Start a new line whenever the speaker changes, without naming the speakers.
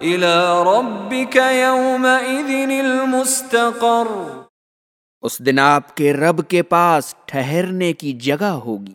الى ربك المستقر.
اس دن آپ کے رب کے پاس ٹھہرنے کی جگہ ہوگی۔